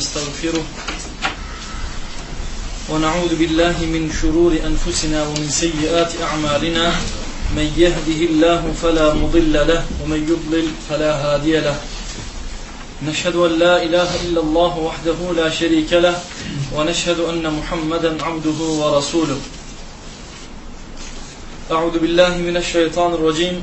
ونستغفره ونعوذ بالله من شرور أنفسنا ومن سيئات أعمالنا من يهده الله فلا مضل له ومن يضلل فلا هادي له نشهد أن لا إله إلا الله وحده لا شريك له ونشهد أن محمدا عبده ورسوله أعوذ بالله من الشيطان الرجيم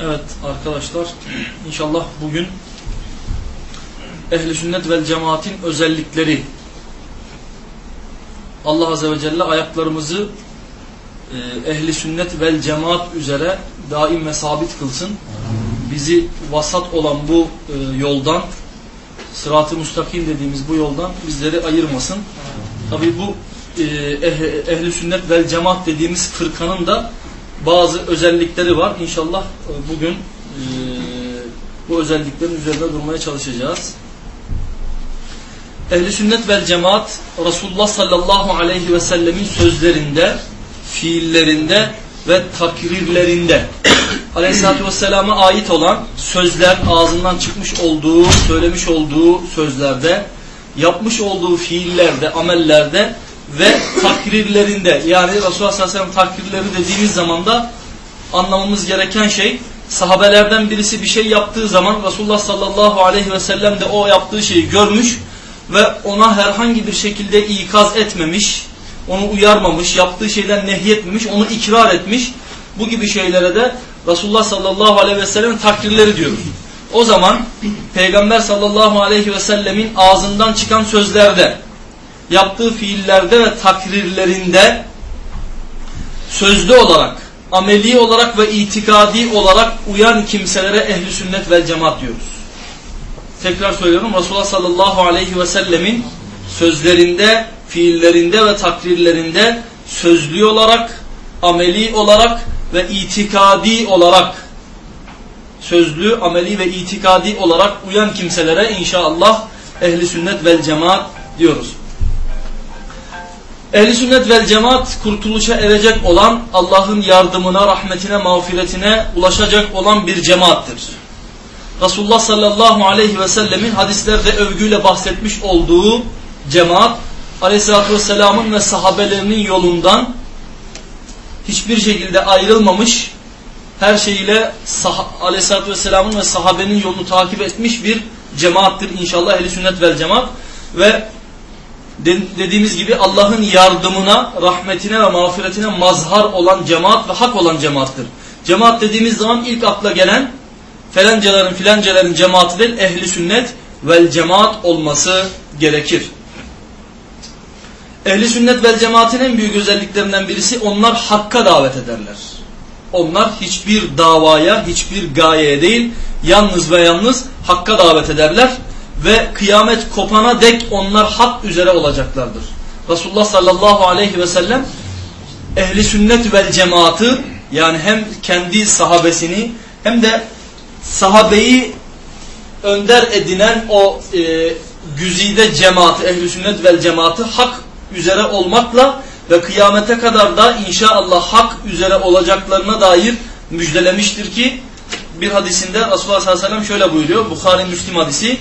Evet arkadaşlar inşallah bugün ehli sünnet vel cemaatin özellikleri Allah azze ve celle ayaklarımızı e, ehli sünnet vel cemaat üzere daim ve sabit kılsın. Bizi vasat olan bu e, yoldan sırat-ı müstakim dediğimiz bu yoldan bizleri ayırmasın. Tabi bu e, eh, ehli sünnet vel cemaat dediğimiz fırkanın da bazı özellikleri var. İnşallah bugün e, bu özelliklerin üzerinde durmaya çalışacağız. Ehli sünnet vel cemaat Resulullah sallallahu aleyhi ve sellemin sözlerinde, fiillerinde ve takrirlerinde aleyhissalatü vesselama ait olan sözler ağzından çıkmış olduğu, söylemiş olduğu sözlerde, yapmış olduğu fiillerde, amellerde ve takrirlerinde yani Resulullah sallallahu aleyhi ve sellem takrirleri dediğimiz zaman da anlamamız gereken şey sahabelerden birisi bir şey yaptığı zaman Resulullah sallallahu aleyhi ve sellem de o yaptığı şeyi görmüş ve ona herhangi bir şekilde ikaz etmemiş, onu uyarmamış, yaptığı şeyden nehyetmemiş, onu ikrar etmiş. Bu gibi şeylere de Resulullah sallallahu aleyhi ve sellem'in takdirleri diyoruz. O zaman Peygamber sallallahu aleyhi ve sellemin ağzından çıkan sözlerde yaptığı fiillerde ve takrirlerinde sözlü olarak, ameli olarak ve itikadi olarak uyan kimselere ehli sünnet vel cemaat diyoruz. Tekrar söylüyorum Resulullah sallallahu aleyhi ve sellemin sözlerinde, fiillerinde ve takrirlerinde sözlü olarak, ameli olarak ve itikadi olarak sözlü, ameli ve itikadi olarak uyan kimselere inşallah ehli sünnet vel cemaat diyoruz. Ehli sünnet vel cemaat kurtuluşa erecek olan Allah'ın yardımına, rahmetine, mağfiretine ulaşacak olan bir cemaattir. Resulullah sallallahu aleyhi ve sellemin hadislerde övgüyle bahsetmiş olduğu cemaat aleyhissalatü vesselamın ve sahabelerinin yolundan hiçbir şekilde ayrılmamış, her şeyiyle aleyhissalatü vesselamın ve sahabenin yolunu takip etmiş bir cemaattir inşallah ehli sünnet vel cemaat ve dediğimiz gibi Allah'ın yardımına, rahmetine ve mağfiretine mazhar olan cemaat ve hak olan cemaattır. Cemaat dediğimiz zaman ilk akla gelen felancaların filancaların cemaati değil, ehli sünnet vel cemaat olması gerekir. Ehli sünnet vel cemaatin en büyük özelliklerinden birisi onlar hakka davet ederler. Onlar hiçbir davaya, hiçbir gayeye değil, yalnız ve yalnız hakka davet ederler ve kıyamet kopana dek onlar hak üzere olacaklardır. Resulullah sallallahu aleyhi ve sellem ehli sünnet vel cemaatı yani hem kendi sahabesini hem de sahabeyi önder edinen o e, güzide cemaati, ehli sünnet vel cemaati hak üzere olmakla ve kıyamete kadar da inşallah hak üzere olacaklarına dair müjdelemiştir ki bir hadisinde Resulullah sallallahu aleyhi ve sellem şöyle buyuruyor. Bukhari Müslim hadisi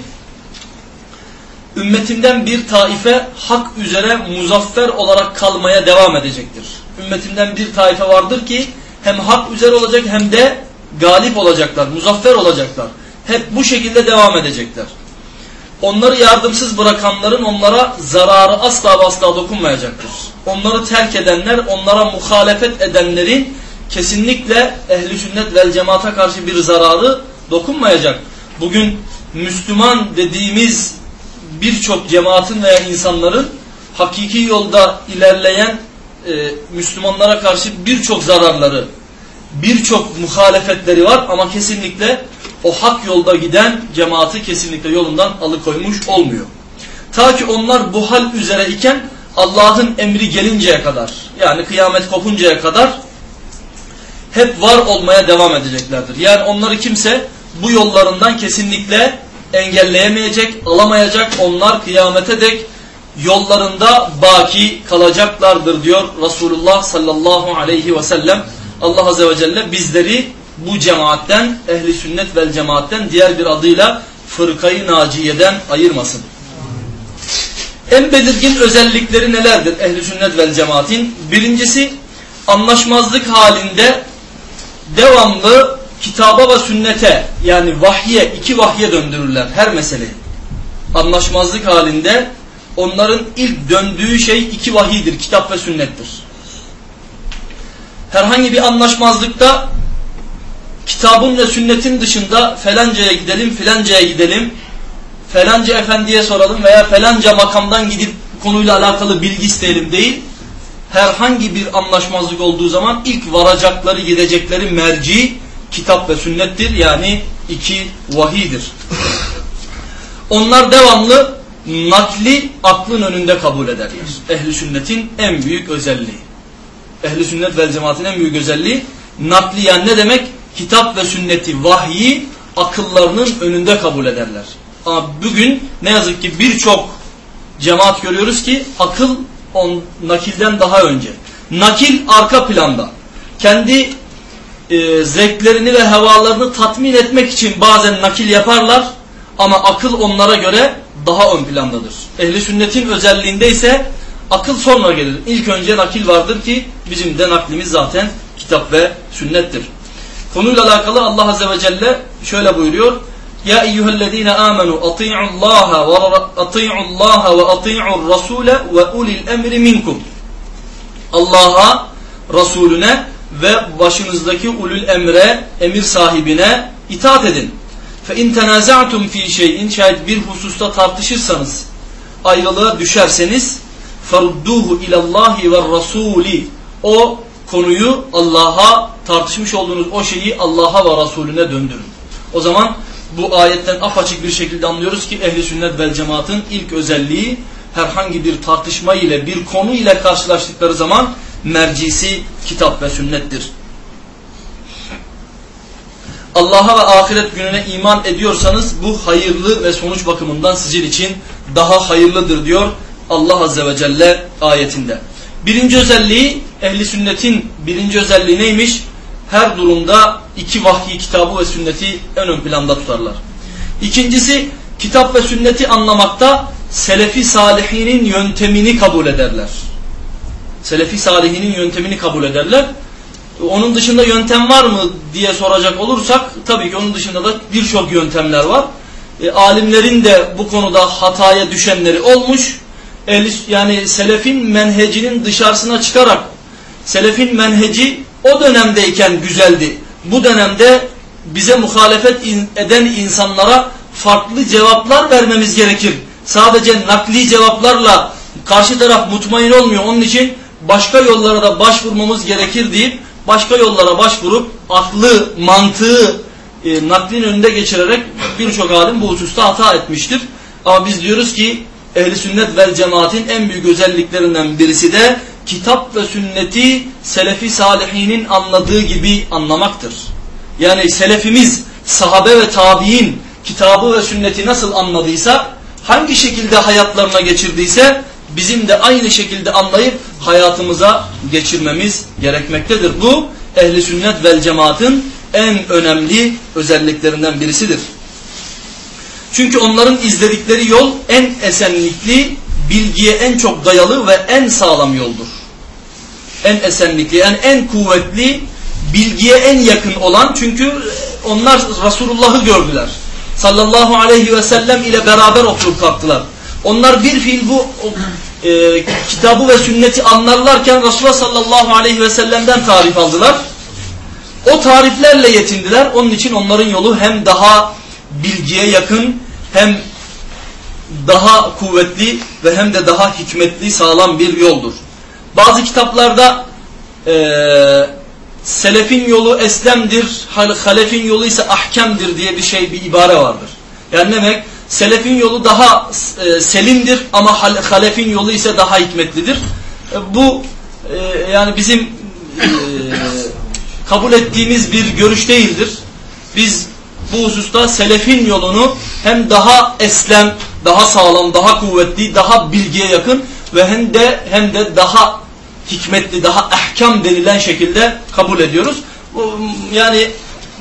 ümmetimden bir taife hak üzere muzaffer olarak kalmaya devam edecektir. Ümmetimden bir taife vardır ki hem hak üzere olacak hem de galip olacaklar, muzaffer olacaklar. Hep bu şekilde devam edecekler. onları yardımsız bırakanların onlara zararı asla asla dokunmayacaktır. Onları terk edenler, onlara muhalefet edenlerin kesinlikle ehli sünnet vel cemaate karşı bir zararı dokunmayacak. Bugün Müslüman dediğimiz birçok cemaatin veya insanların hakiki yolda ilerleyen e, Müslümanlara karşı birçok zararları, birçok muhalefetleri var ama kesinlikle o hak yolda giden cemaati kesinlikle yolundan alıkoymuş olmuyor. Ta ki onlar bu hal üzere iken Allah'ın emri gelinceye kadar yani kıyamet kopuncaya kadar hep var olmaya devam edeceklerdir. Yani onları kimse bu yollarından kesinlikle engelleyemeyecek, alamayacak. Onlar kıyamete dek yollarında baki kalacaklardır diyor Resulullah sallallahu aleyhi ve sellem. Allah azze ve celle bizleri bu cemaatten, ehli sünnet vel cemaatten diğer bir adıyla fırkayı naciyeden ayırmasın. En belirgin özellikleri nelerdir ehli sünnet vel cemaatin? Birincisi anlaşmazlık halinde devamlı kitaba ve sünnete yani vahye, iki vahye döndürürler her meseleyi. Anlaşmazlık halinde onların ilk döndüğü şey iki vahidir, kitap ve sünnettir. Herhangi bir anlaşmazlıkta kitabın ve sünnetin dışında felancaya gidelim, filancaya gidelim, felanca efendiye soralım veya felanca makamdan gidip konuyla alakalı bilgi isteyelim değil. Herhangi bir anlaşmazlık olduğu zaman ilk varacakları, gidecekleri merci kitap ve sünnettir. Yani iki vahidir. Onlar devamlı nakli aklın önünde kabul ederler. Ehli sünnetin en büyük özelliği. Ehli sünnet vel cemaatin en büyük özelliği nakli yani ne demek? Kitap ve sünneti, vahyi akıllarının önünde kabul ederler. Ama bugün ne yazık ki birçok cemaat görüyoruz ki akıl on, nakilden daha önce. Nakil arka planda. Kendi e, zevklerini ve hevalarını tatmin etmek için bazen nakil yaparlar ama akıl onlara göre daha ön plandadır. Ehli sünnetin özelliğinde ise akıl sonra gelir. İlk önce nakil vardır ki bizim de naklimiz zaten kitap ve sünnettir. Konuyla alakalı Allah Azze ve Celle şöyle buyuruyor. Ya eyyühellezine amenu ati'ullaha ve ati'ullaha ve ati'ur rasule ve ulil emri minkum. Allah'a, Resulüne ve başınızdaki ulul emre, emir sahibine itaat edin. İn tenaza'tum fi şey'in şayet bir hususta tartışırsanız, ayrılığa düşerseniz farudduhu ilallahi ve rasuli o konuyu Allah'a tartışmış olduğunuz o şeyi Allah'a ve Resulüne döndürün. O zaman bu ayetten apaçık bir şekilde anlıyoruz ki ehli sünnet vel cemaatın ilk özelliği herhangi bir tartışma ile bir konu ile karşılaştıkları zaman mercisi kitap ve sünnettir. Allah'a ve ahiret gününe iman ediyorsanız bu hayırlı ve sonuç bakımından sizin için daha hayırlıdır diyor Allah Azze ve Celle ayetinde. Birinci özelliği ehli sünnetin birinci özelliği neymiş? Her durumda iki vahyi kitabı ve sünneti en ön planda tutarlar. İkincisi kitap ve sünneti anlamakta selefi salihinin yöntemini kabul ederler. Selefi salihinin yöntemini kabul ederler. Onun dışında yöntem var mı diye soracak olursak tabii ki onun dışında da birçok yöntemler var. E, alimlerin de bu konuda hataya düşenleri olmuş. El, yani selefin menhecinin dışarısına çıkarak selefin menheci o dönemdeyken güzeldi. Bu dönemde bize muhalefet eden insanlara farklı cevaplar vermemiz gerekir. Sadece nakli cevaplarla karşı taraf mutmain olmuyor. Onun için başka yollara da başvurmamız gerekir deyip başka yollara başvurup aklı, mantığı e, naklin önünde geçirerek birçok alim bu hususta hata etmiştir. Ama biz diyoruz ki ehli sünnet vel cemaatin en büyük özelliklerinden birisi de kitap ve sünneti selefi salihinin anladığı gibi anlamaktır. Yani selefimiz sahabe ve tabi'in kitabı ve sünneti nasıl anladıysa hangi şekilde hayatlarına geçirdiyse bizim de aynı şekilde anlayıp hayatımıza geçirmemiz gerekmektedir. Bu ehli sünnet vel cemaatın en önemli özelliklerinden birisidir. Çünkü onların izledikleri yol en esenlikli, bilgiye en çok dayalı ve en sağlam yoldur. En esenlikli yani en kuvvetli, bilgiye en yakın olan çünkü onlar Resulullah'ı gördüler. sallallahu aleyhi ve sellem ile beraber oturup kalktılar. Onlar bir fiil bu e, kitabı ve sünneti anlarlarken Resulullah sallallahu aleyhi ve sellem'den tarif aldılar. O tariflerle yetindiler. Onun için onların yolu hem daha bilgiye yakın hem daha kuvvetli ve hem de daha hikmetli sağlam bir yoldur. Bazı kitaplarda e, selefin yolu eslemdir, halefin yolu ise ahkemdir diye bir şey bir ibare vardır. Yani demek? Selefin yolu daha e, selimdir ama halefin yolu ise daha hikmetlidir. E, bu e, yani bizim e, kabul ettiğimiz bir görüş değildir. Biz bu hususta selefin yolunu hem daha eslem, daha sağlam, daha kuvvetli, daha bilgiye yakın ve hem de hem de daha hikmetli, daha ahkam denilen şekilde kabul ediyoruz. Yani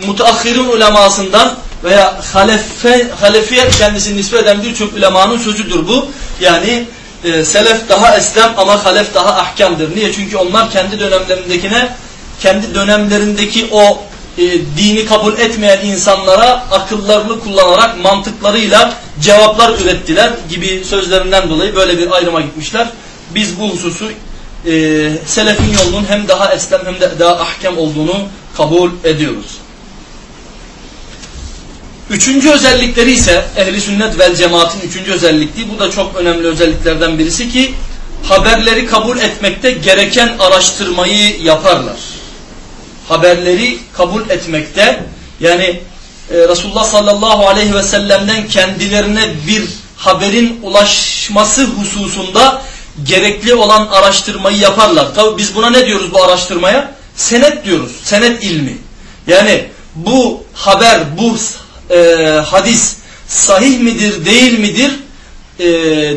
mutaakhirin ulemasından veya halefe, halefiye kendisini nispet eden birçok ulemanın sözüdür bu. Yani e, selef daha eslem ama halef daha ahkamdır. Niye? Çünkü onlar kendi dönemlerindekine, kendi dönemlerindeki o e, dini kabul etmeyen insanlara akıllarını kullanarak mantıklarıyla cevaplar ürettiler gibi sözlerinden dolayı böyle bir ayrıma gitmişler. Biz bu hususu e, selefin yolunun hem daha eslem hem de daha ahkam olduğunu kabul ediyoruz. Üçüncü özellikleri ise ehli sünnet vel cemaatin üçüncü özellikliği bu da çok önemli özelliklerden birisi ki haberleri kabul etmekte gereken araştırmayı yaparlar. Haberleri kabul etmekte yani e, Resulullah sallallahu aleyhi ve sellem'den kendilerine bir haberin ulaşması hususunda gerekli olan araştırmayı yaparlar. Tabi biz buna ne diyoruz bu araştırmaya? Senet diyoruz. Senet ilmi. Yani bu haber, bu e, hadis sahih midir, değil midir e,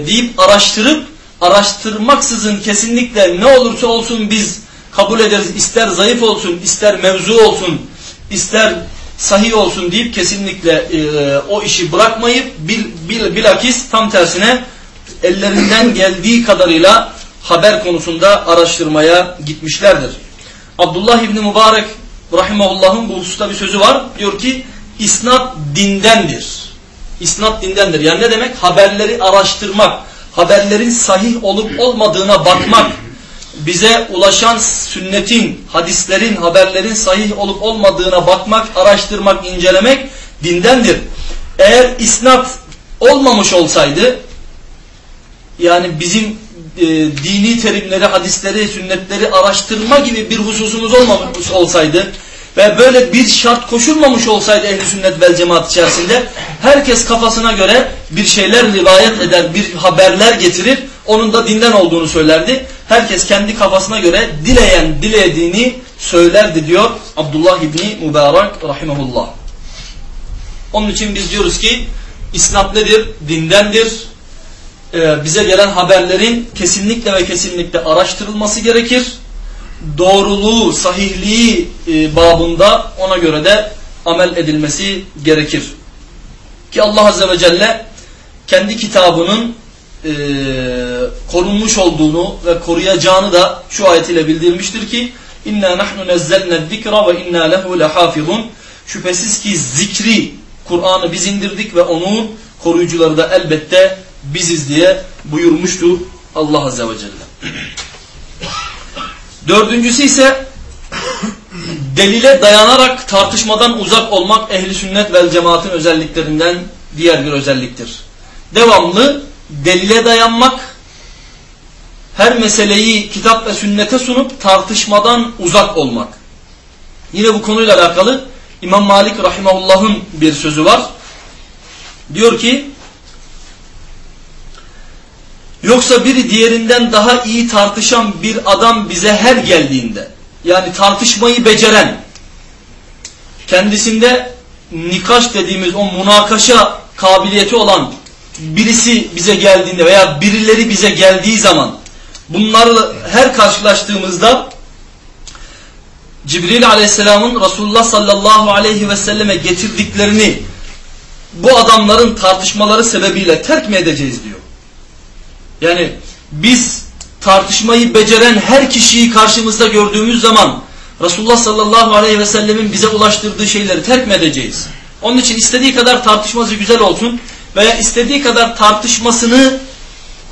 deyip araştırıp araştırmaksızın kesinlikle ne olursa olsun biz kabul ederiz. İster zayıf olsun, ister mevzu olsun, ister sahih olsun deyip kesinlikle e, o işi bırakmayıp bil, bil, bilakis tam tersine ellerinden geldiği kadarıyla haber konusunda araştırmaya gitmişlerdir. Abdullah İbni Mübarek Rahimahullah'ın bu hususta bir sözü var. Diyor ki isnat dindendir. İsnat dindendir. Yani ne demek? Haberleri araştırmak, haberlerin sahih olup olmadığına bakmak, bize ulaşan sünnetin, hadislerin, haberlerin sahih olup olmadığına bakmak, araştırmak, incelemek dindendir. Eğer isnat olmamış olsaydı, yani bizim e, dini terimleri, hadisleri, sünnetleri araştırma gibi bir hususumuz olmamış olsaydı ve böyle bir şart koşulmamış olsaydı ehli sünnet vel cemaat içerisinde herkes kafasına göre bir şeyler rivayet eder, bir haberler getirir, onun da dinden olduğunu söylerdi. Herkes kendi kafasına göre dileyen dilediğini söylerdi diyor Abdullah İbni Mübarek rahimahullah. Onun için biz diyoruz ki isnat nedir? Dindendir e, bize gelen haberlerin kesinlikle ve kesinlikle araştırılması gerekir. Doğruluğu, sahihliği e, babında ona göre de amel edilmesi gerekir. Ki Allah Azze ve Celle kendi kitabının e, korunmuş olduğunu ve koruyacağını da şu ayetiyle bildirmiştir ki İnna nahnu nezzelne zikra ve inna lehu lehafizun Şüphesiz ki zikri Kur'an'ı biz indirdik ve onun koruyucuları da elbette biziz diye buyurmuştu Allah Azze ve Celle. Dördüncüsü ise delile dayanarak tartışmadan uzak olmak ehli sünnet vel cemaatin özelliklerinden diğer bir özelliktir. Devamlı delile dayanmak, her meseleyi kitap ve sünnete sunup tartışmadan uzak olmak. Yine bu konuyla alakalı İmam Malik Rahimahullah'ın bir sözü var. Diyor ki Yoksa biri diğerinden daha iyi tartışan bir adam bize her geldiğinde yani tartışmayı beceren kendisinde nikaş dediğimiz o münakaşa kabiliyeti olan birisi bize geldiğinde veya birileri bize geldiği zaman bunları her karşılaştığımızda Cibril aleyhisselamın Resulullah sallallahu aleyhi ve selleme getirdiklerini bu adamların tartışmaları sebebiyle terk mi edeceğiz diyor. Yani biz tartışmayı beceren her kişiyi karşımızda gördüğümüz zaman Resulullah sallallahu aleyhi ve sellemin bize ulaştırdığı şeyleri terk mi edeceğiz? Onun için istediği kadar tartışması güzel olsun veya istediği kadar tartışmasını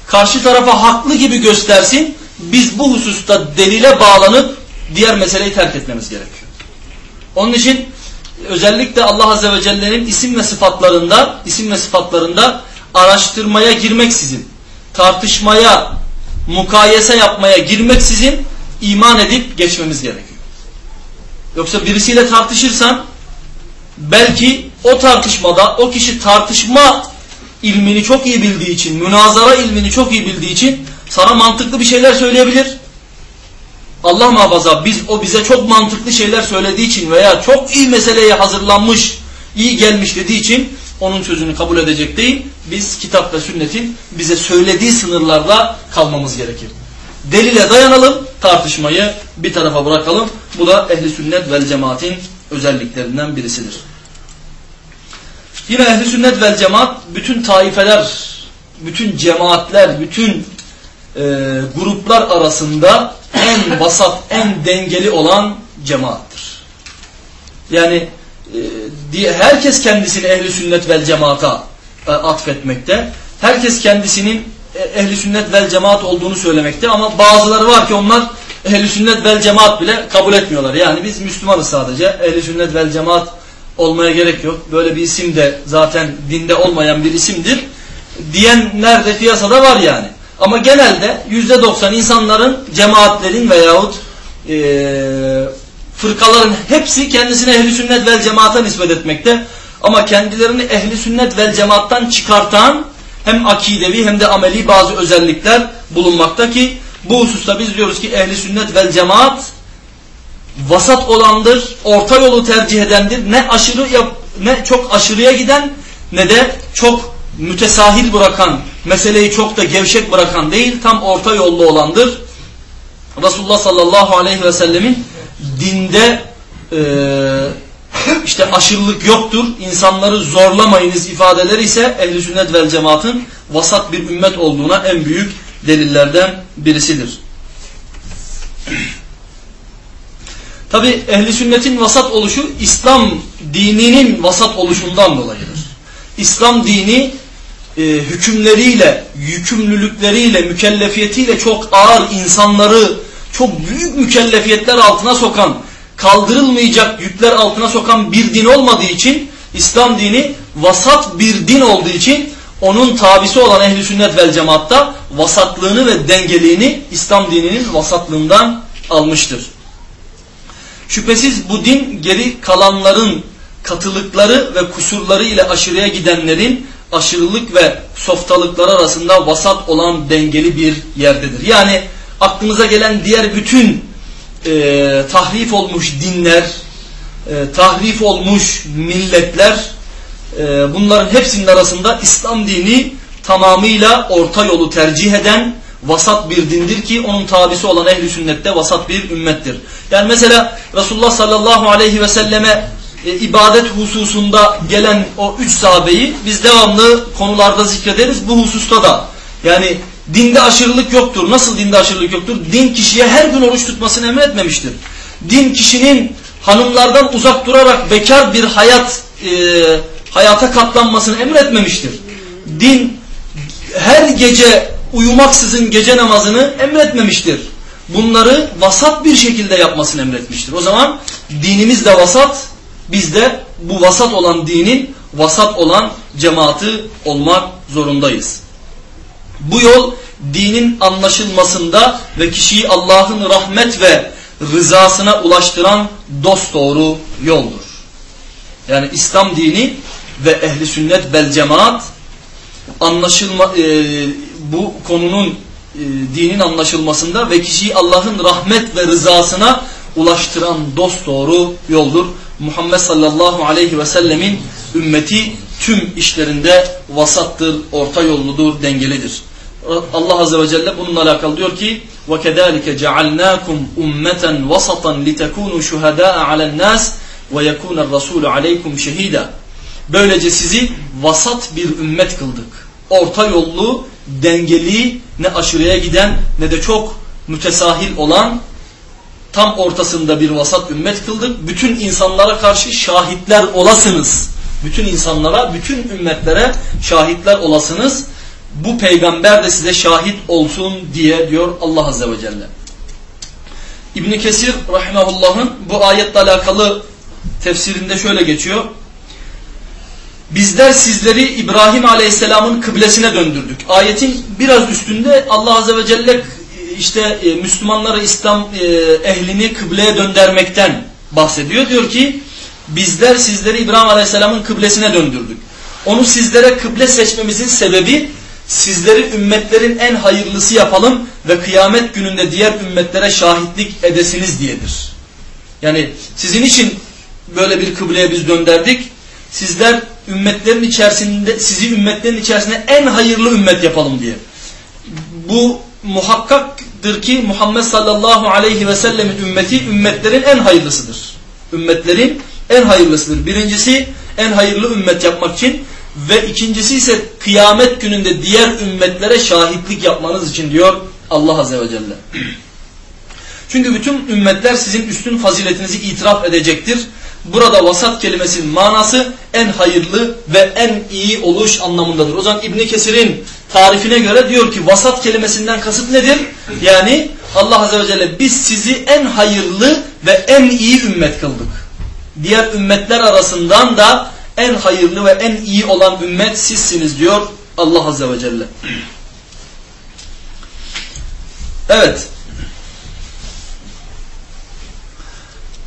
karşı tarafa haklı gibi göstersin. Biz bu hususta delile bağlanıp diğer meseleyi terk etmemiz gerekiyor. Onun için özellikle Allah Azze ve Celle'nin isim ve sıfatlarında isim ve sıfatlarında araştırmaya girmeksizin, tartışmaya, mukayese yapmaya girmeksizin iman edip geçmemiz gerekiyor. Yoksa birisiyle tartışırsan belki o tartışmada o kişi tartışma ilmini çok iyi bildiği için, münazara ilmini çok iyi bildiği için sana mantıklı bir şeyler söyleyebilir. Allah muhafaza biz o bize çok mantıklı şeyler söylediği için veya çok iyi meseleye hazırlanmış, iyi gelmiş dediği için onun sözünü kabul edecek değil. Biz kitap ve sünnetin bize söylediği sınırlarda kalmamız gerekir. Delile dayanalım, tartışmayı bir tarafa bırakalım. Bu da ehli sünnet vel cemaatin özelliklerinden birisidir. Yine ehli sünnet vel cemaat bütün taifeler, bütün cemaatler, bütün e, gruplar arasında en vasat, en dengeli olan cemaattir. Yani e, herkes kendisini ehli sünnet vel cemaata e, atfetmekte. Herkes kendisinin e, ehli sünnet vel cemaat olduğunu söylemekte ama bazıları var ki onlar ehli sünnet vel cemaat bile kabul etmiyorlar. Yani biz Müslümanız sadece. Ehli sünnet vel cemaat olmaya gerek yok. Böyle bir isim de zaten dinde olmayan bir isimdir. Diyenler de piyasada var yani. Ama genelde yüzde doksan insanların, cemaatlerin veyahut e, fırkaların hepsi kendisine ehli sünnet vel cemaata nispet etmekte. Ama kendilerini ehli sünnet vel cemaattan çıkartan hem akidevi hem de ameli bazı özellikler bulunmakta ki bu hususta biz diyoruz ki ehli sünnet vel cemaat vasat olandır, orta yolu tercih edendir. Ne aşırı yap, ne çok aşırıya giden ne de çok mütesahil bırakan, meseleyi çok da gevşek bırakan değil, tam orta yollu olandır. Resulullah sallallahu aleyhi ve sellemin dinde e, işte aşırılık yoktur, insanları zorlamayınız ifadeleri ise ehl sünnet vel cemaatın vasat bir ümmet olduğuna en büyük delillerden birisidir. Tabi ehli sünnetin vasat oluşu İslam dininin vasat oluşundan dolayıdır. İslam dini e, hükümleriyle, yükümlülükleriyle, mükellefiyetiyle çok ağır insanları çok büyük mükellefiyetler altına sokan, kaldırılmayacak yükler altına sokan bir din olmadığı için İslam dini vasat bir din olduğu için onun tabisi olan ehli sünnet vel cemaatta vasatlığını ve dengeliğini İslam dininin vasatlığından almıştır. Şüphesiz bu din geri kalanların katılıkları ve kusurları ile aşırıya gidenlerin aşırılık ve softalıklar arasında vasat olan dengeli bir yerdedir. Yani aklımıza gelen diğer bütün e, tahrif olmuş dinler, e, tahrif olmuş milletler e, bunların hepsinin arasında İslam dini tamamıyla orta yolu tercih eden vasat bir dindir ki onun tabisi olan ehli sünnette vasat bir ümmettir. Yani mesela Resulullah sallallahu aleyhi ve selleme e, ibadet hususunda gelen o üç sahabeyi biz devamlı konularda zikrederiz. Bu hususta da yani dinde aşırılık yoktur. Nasıl dinde aşırılık yoktur? Din kişiye her gün oruç tutmasını emretmemiştir. Din kişinin hanımlardan uzak durarak bekar bir hayat e, hayata katlanmasını emretmemiştir. Din her gece uyumaksızın gece namazını emretmemiştir. Bunları vasat bir şekilde yapmasını emretmiştir. O zaman dinimiz de vasat, biz de bu vasat olan dinin vasat olan cemaati olmak zorundayız. Bu yol dinin anlaşılmasında ve kişiyi Allah'ın rahmet ve rızasına ulaştıran dosdoğru yoldur. Yani İslam dini ve ehli sünnet bel cemaat anlaşılma e, bu konunun e, dinin anlaşılmasında ve kişiyi Allah'ın rahmet ve rızasına ulaştıran dosdoğru yoldur. Muhammed sallallahu aleyhi ve sellemin ümmeti tüm işlerinde vasattır, orta yolludur, dengelidir. Allah azze ve celle bununla alakalı diyor ki وَكَذَٰلِكَ جَعَلْنَاكُمْ اُمَّةً وَسَطًا لِتَكُونُوا شُهَدَاءَ عَلَى النَّاسِ وَيَكُونَ الرَّسُولُ عَلَيْكُمْ شَهِيدًا Böylece sizi vasat bir ümmet kıldık. Orta yollu, dengeli, ne aşırıya giden ne de çok mütesahil olan tam ortasında bir vasat ümmet kıldık. Bütün insanlara karşı şahitler olasınız Bütün insanlara, bütün ümmetlere şahitler olasınız. Bu peygamber de size şahit olsun diye diyor Allah Azze ve Celle. İbn Kesir rahimahullah'ın bu ayetle alakalı tefsirinde şöyle geçiyor. Bizler sizleri İbrahim Aleyhisselam'ın kıblesine döndürdük. Ayetin biraz üstünde Allah Azze ve Celle işte e, Müslümanları İslam e, ehlini kıbleye döndürmekten bahsediyor. Diyor ki bizler sizleri İbrahim Aleyhisselam'ın kıblesine döndürdük. Onu sizlere kıble seçmemizin sebebi sizleri ümmetlerin en hayırlısı yapalım ve kıyamet gününde diğer ümmetlere şahitlik edesiniz diyedir. Yani sizin için böyle bir kıbleye biz döndürdük. Sizler ümmetlerin içerisinde sizi ümmetlerin içerisinde en hayırlı ümmet yapalım diye. Bu muhakkaktır ki Muhammed sallallahu aleyhi ve sellemin ümmeti ümmetlerin en hayırlısıdır. Ümmetlerin en hayırlısıdır. Birincisi en hayırlı ümmet yapmak için ve ikincisi ise kıyamet gününde diğer ümmetlere şahitlik yapmanız için diyor Allah Azze ve Celle. Çünkü bütün ümmetler sizin üstün faziletinizi itiraf edecektir. Burada vasat kelimesinin manası en hayırlı ve en iyi oluş anlamındadır. O zaman İbn Kesir'in tarifine göre diyor ki vasat kelimesinden kasıt nedir? Yani Allah Azze ve Celle biz sizi en hayırlı ve en iyi ümmet kıldık. Diğer ümmetler arasından da en hayırlı ve en iyi olan ümmet sizsiniz diyor Allah Azze ve Celle. Evet.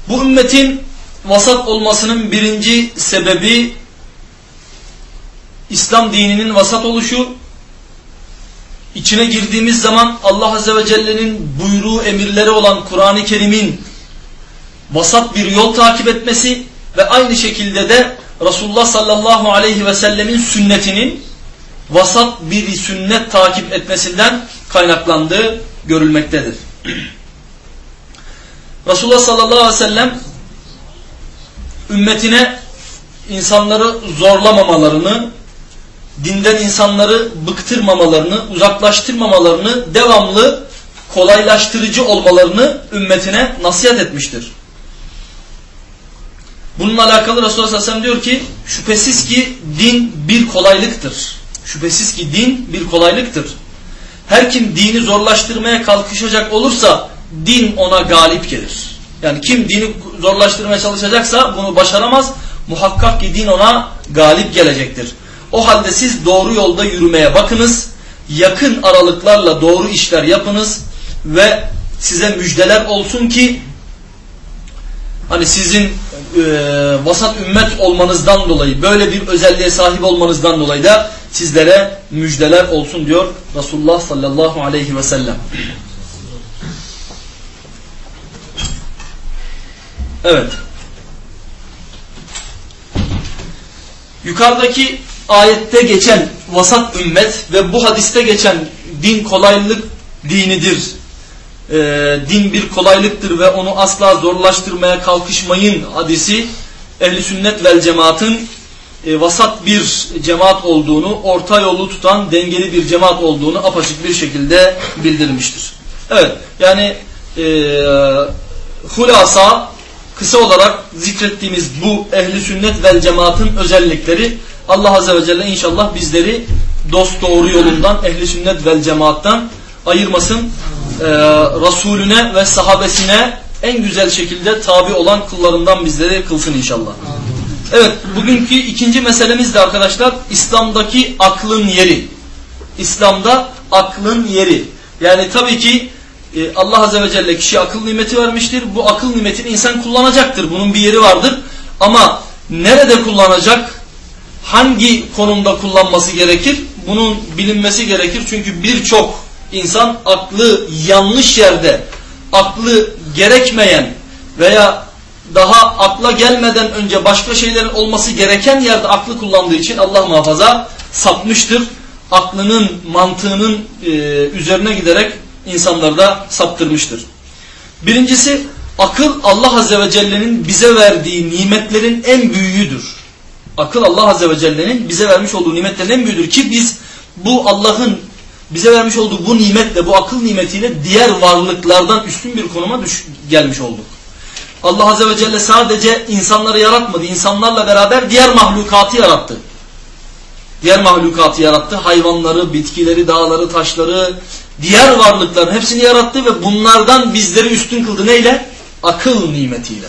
Bu ümmetin vasat olmasının birinci sebebi İslam dininin vasat oluşu. İçine girdiğimiz zaman Allah Azze ve Celle'nin buyruğu emirleri olan Kur'an-ı Kerim'in vasat bir yol takip etmesi ve aynı şekilde de Resulullah sallallahu aleyhi ve sellemin sünnetinin vasat bir sünnet takip etmesinden kaynaklandığı görülmektedir. Resulullah sallallahu aleyhi ve sellem ümmetine insanları zorlamamalarını, dinden insanları bıktırmamalarını, uzaklaştırmamalarını, devamlı kolaylaştırıcı olmalarını ümmetine nasihat etmiştir. Bununla alakalı Resulullah sallallahu aleyhi ve sellem diyor ki şüphesiz ki din bir kolaylıktır. Şüphesiz ki din bir kolaylıktır. Her kim dini zorlaştırmaya kalkışacak olursa din ona galip gelir. Yani kim dini zorlaştırmaya çalışacaksa bunu başaramaz. Muhakkak ki din ona galip gelecektir. O halde siz doğru yolda yürümeye bakınız. Yakın aralıklarla doğru işler yapınız ve size müjdeler olsun ki hani sizin e, vasat ümmet olmanızdan dolayı böyle bir özelliğe sahip olmanızdan dolayı da sizlere müjdeler olsun diyor Resulullah sallallahu aleyhi ve sellem. Evet. Yukarıdaki ayette geçen vasat ümmet ve bu hadiste geçen din kolaylık dinidir. Ee, din bir kolaylıktır ve onu asla zorlaştırmaya kalkışmayın hadisi ehli sünnet vel cemaatın e, vasat bir cemaat olduğunu, orta yolu tutan dengeli bir cemaat olduğunu apaçık bir şekilde bildirmiştir. Evet yani e, hulasa kısa olarak zikrettiğimiz bu ehli sünnet vel cemaatın özellikleri Allah Azze ve Celle inşallah bizleri dost doğru yolundan ehli sünnet vel cemaattan ayırmasın. Ee, Resulüne ve sahabesine en güzel şekilde tabi olan kullarından bizleri kılsın inşallah. Evet bugünkü ikinci meselemiz de arkadaşlar İslam'daki aklın yeri. İslam'da aklın yeri. Yani tabii ki e, Allah Azze ve Celle kişiye akıl nimeti vermiştir. Bu akıl nimetini insan kullanacaktır. Bunun bir yeri vardır. Ama nerede kullanacak? Hangi konumda kullanması gerekir? Bunun bilinmesi gerekir. Çünkü birçok insan aklı yanlış yerde, aklı gerekmeyen veya daha akla gelmeden önce başka şeylerin olması gereken yerde aklı kullandığı için Allah muhafaza sapmıştır. Aklının, mantığının e, üzerine giderek insanları da saptırmıştır. Birincisi akıl Allah Azze ve Celle'nin bize verdiği nimetlerin en büyüğüdür. Akıl Allah Azze ve Celle'nin bize vermiş olduğu nimetlerin en büyüğüdür ki biz bu Allah'ın bize vermiş olduğu bu nimetle, bu akıl nimetiyle diğer varlıklardan üstün bir konuma düş gelmiş olduk. Allah Azze ve Celle sadece insanları yaratmadı. İnsanlarla beraber diğer mahlukatı yarattı. Diğer mahlukatı yarattı. Hayvanları, bitkileri, dağları, taşları, diğer varlıkların hepsini yarattı ve bunlardan bizleri üstün kıldı. Neyle? Akıl nimetiyle.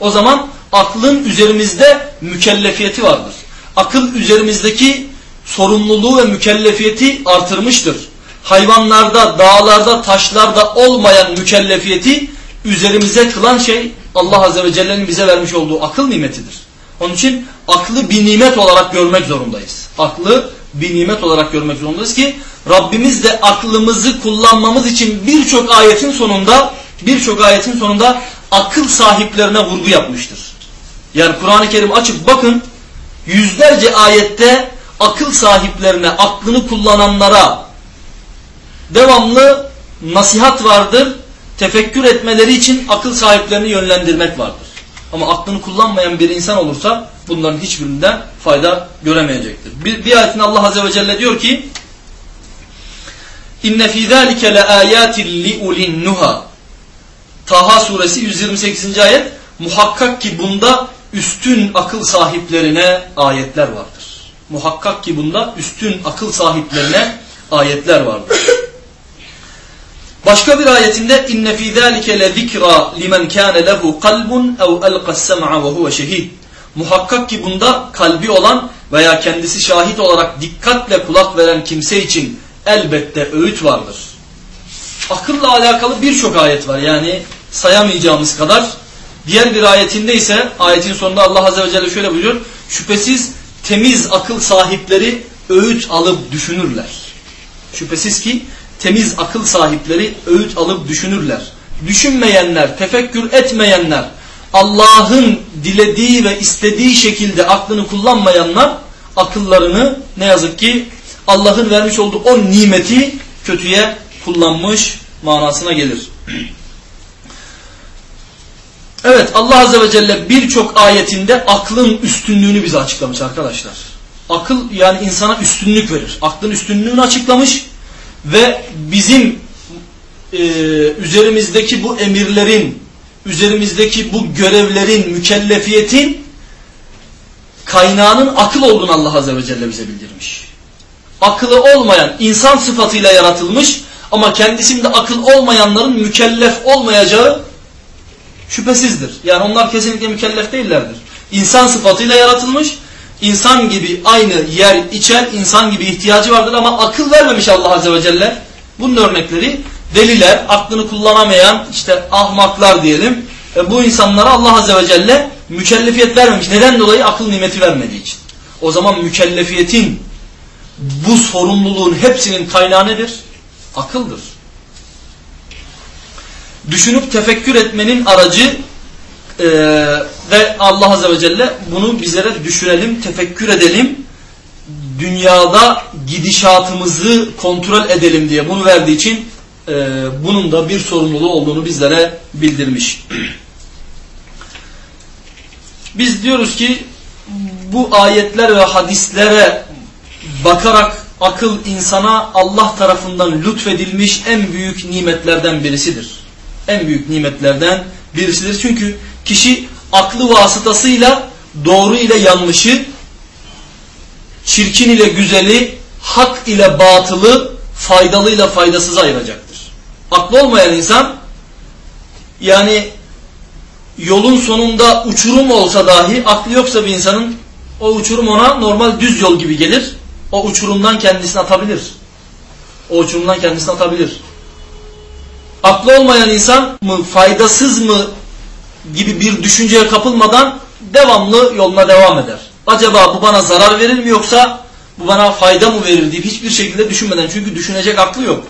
O zaman aklın üzerimizde mükellefiyeti vardır. Akıl üzerimizdeki sorumluluğu ve mükellefiyeti artırmıştır. Hayvanlarda, dağlarda, taşlarda olmayan mükellefiyeti üzerimize kılan şey Allah Azze ve Celle'nin bize vermiş olduğu akıl nimetidir. Onun için aklı bir nimet olarak görmek zorundayız. Aklı bir nimet olarak görmek zorundayız ki Rabbimiz de aklımızı kullanmamız için birçok ayetin sonunda birçok ayetin sonunda akıl sahiplerine vurgu yapmıştır. Yani Kur'an-ı Kerim açıp bakın yüzlerce ayette akıl sahiplerine, aklını kullananlara devamlı nasihat vardır. Tefekkür etmeleri için akıl sahiplerini yönlendirmek vardır. Ama aklını kullanmayan bir insan olursa bunların hiçbirinden fayda göremeyecektir. Bir, bir ayetinde Allah Azze ve Celle diyor ki İnne fî zâlike le âyâtin li ulin nuha Taha suresi 128. ayet muhakkak ki bunda üstün akıl sahiplerine ayetler vardır. Muhakkak ki bunda üstün akıl sahiplerine ayetler vardır. Başka bir ayetinde inne fî zâlike le zikra limen kâne lehu kalbun ev elqas sem'a ve huve şehid. Muhakkak ki bunda kalbi olan veya kendisi şahit olarak dikkatle kulak veren kimse için elbette öğüt vardır. Akılla alakalı birçok ayet var yani sayamayacağımız kadar. Diğer bir ayetinde ise ayetin sonunda Allah Azze ve Celle şöyle buyuruyor. Şüphesiz temiz akıl sahipleri öğüt alıp düşünürler. Şüphesiz ki temiz akıl sahipleri öğüt alıp düşünürler. Düşünmeyenler, tefekkür etmeyenler, Allah'ın dilediği ve istediği şekilde aklını kullanmayanlar akıllarını ne yazık ki Allah'ın vermiş olduğu o nimeti kötüye kullanmış manasına gelir. Evet Allah Azze ve Celle birçok ayetinde aklın üstünlüğünü bize açıklamış arkadaşlar. Akıl yani insana üstünlük verir. Aklın üstünlüğünü açıklamış ve bizim e, üzerimizdeki bu emirlerin, üzerimizdeki bu görevlerin, mükellefiyetin kaynağının akıl olduğunu Allah Azze ve Celle bize bildirmiş. Akıllı olmayan insan sıfatıyla yaratılmış ama kendisinde akıl olmayanların mükellef olmayacağı şüphesizdir. Yani onlar kesinlikle mükellef değillerdir. İnsan sıfatıyla yaratılmış, insan gibi aynı yer içer, insan gibi ihtiyacı vardır ama akıl vermemiş Allah Azze ve Celle. Bunun örnekleri deliler, aklını kullanamayan işte ahmaklar diyelim. E, bu insanlara Allah Azze ve Celle mükellefiyet vermemiş. Neden dolayı? Akıl nimeti vermediği için. O zaman mükellefiyetin bu sorumluluğun hepsinin kaynağı nedir? Akıldır. Düşünüp tefekkür etmenin aracı e, ve Allah Azze ve Celle bunu bizlere düşünelim, tefekkür edelim. Dünyada gidişatımızı kontrol edelim diye bunu verdiği için e, bunun da bir sorumluluğu olduğunu bizlere bildirmiş. Biz diyoruz ki bu ayetler ve hadislere bakarak akıl insana Allah tarafından lütfedilmiş en büyük nimetlerden birisidir. En büyük nimetlerden birisidir. Çünkü kişi aklı vasıtasıyla doğru ile yanlışı, çirkin ile güzeli, hak ile batılı, faydalı ile faydasız ayıracaktır. Aklı olmayan insan yani yolun sonunda uçurum olsa dahi aklı yoksa bir insanın o uçurum ona normal düz yol gibi gelir o uçurumdan kendisini atabilir. O uçurumdan kendisini atabilir. Aklı olmayan insan mı, faydasız mı gibi bir düşünceye kapılmadan devamlı yoluna devam eder. Acaba bu bana zarar verir mi yoksa bu bana fayda mı verir deyip hiçbir şekilde düşünmeden çünkü düşünecek aklı yok.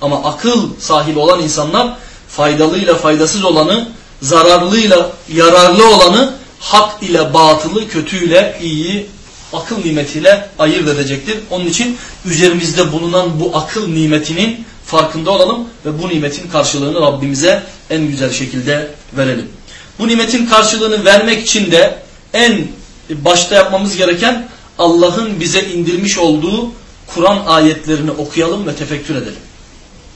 Ama akıl sahibi olan insanlar faydalıyla faydasız olanı, zararlıyla yararlı olanı, hak ile batılı, kötüyle iyiyi akıl nimetiyle ayırt edecektir. Onun için üzerimizde bulunan bu akıl nimetinin farkında olalım ve bu nimetin karşılığını Rabbimize en güzel şekilde verelim. Bu nimetin karşılığını vermek için de en başta yapmamız gereken Allah'ın bize indirmiş olduğu Kur'an ayetlerini okuyalım ve tefekkür edelim.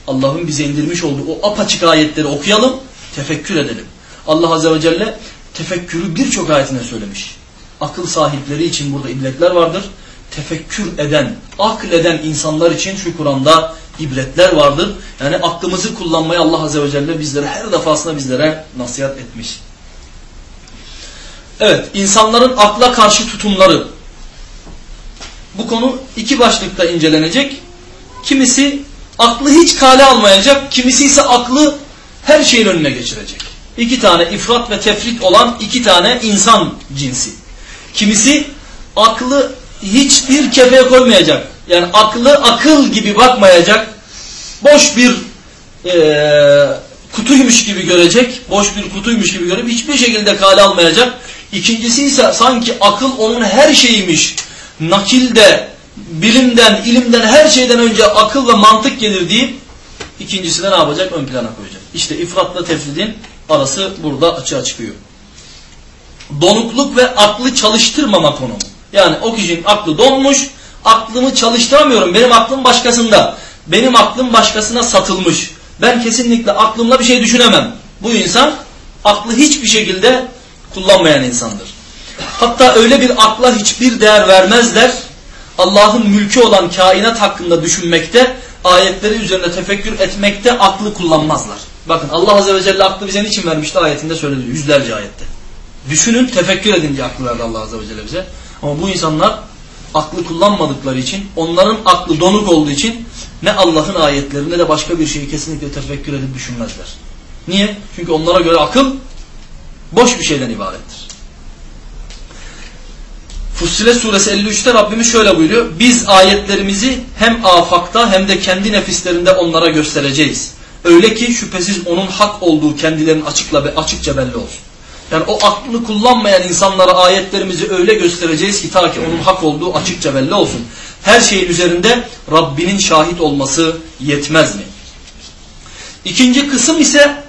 Allah'ın bize indirmiş olduğu o apaçık ayetleri okuyalım, tefekkür edelim. Allah Azze ve Celle tefekkürü birçok ayetine söylemiş. Akıl sahipleri için burada ibretler vardır. Tefekkür eden, akleden insanlar için şu Kur'an'da ibretler vardır. Yani aklımızı kullanmayı Allah Azze ve Celle bizlere her defasında bizlere nasihat etmiş. Evet, insanların akla karşı tutumları. Bu konu iki başlıkta incelenecek. Kimisi aklı hiç kale almayacak, kimisi ise aklı her şeyin önüne geçirecek. İki tane ifrat ve tefrit olan iki tane insan cinsi. Kimisi aklı hiçbir kefeye koymayacak. Yani aklı akıl gibi bakmayacak. Boş bir e, kutuymuş gibi görecek. Boş bir kutuymuş gibi görüp hiçbir şekilde kale almayacak. İkincisi ise sanki akıl onun her şeyiymiş. Nakilde, bilimden, ilimden her şeyden önce akıl ve mantık gelir deyip ikincisi de ne yapacak? Ön plana koyacak. İşte ifratla tefridin arası burada açığa çıkıyor. Donukluk ve aklı çalıştırmama konumu. Yani o kişinin aklı donmuş, aklımı çalıştıramıyorum. Benim aklım başkasında. Benim aklım başkasına satılmış. Ben kesinlikle aklımla bir şey düşünemem. Bu insan aklı hiçbir şekilde kullanmayan insandır. Hatta öyle bir akla hiçbir değer vermezler. Allah'ın mülkü olan kainat hakkında düşünmekte, ayetleri üzerinde tefekkür etmekte aklı kullanmazlar. Bakın Allah Azze ve Celle aklı bize niçin vermişti ayetinde söyledi yüzlerce ayette. Düşünün tefekkür edin diye aklı verdi Allah Azze ve Celle bize. Ama bu insanlar aklı kullanmadıkları için, onların aklı donuk olduğu için ne Allah'ın ayetleri ne de başka bir şeyi kesinlikle tefekkür edip düşünmezler. Niye? Çünkü onlara göre akıl boş bir şeyden ibarettir. Fussilet suresi 53'te Rabbimiz şöyle buyuruyor. Biz ayetlerimizi hem afakta hem de kendi nefislerinde onlara göstereceğiz. Öyle ki şüphesiz onun hak olduğu kendilerinin açıkla açıkça belli olsun. Yani o aklını kullanmayan insanlara ayetlerimizi öyle göstereceğiz ki ta ki onun hak olduğu açıkça belli olsun. Her şeyin üzerinde Rabbinin şahit olması yetmez mi? İkinci kısım ise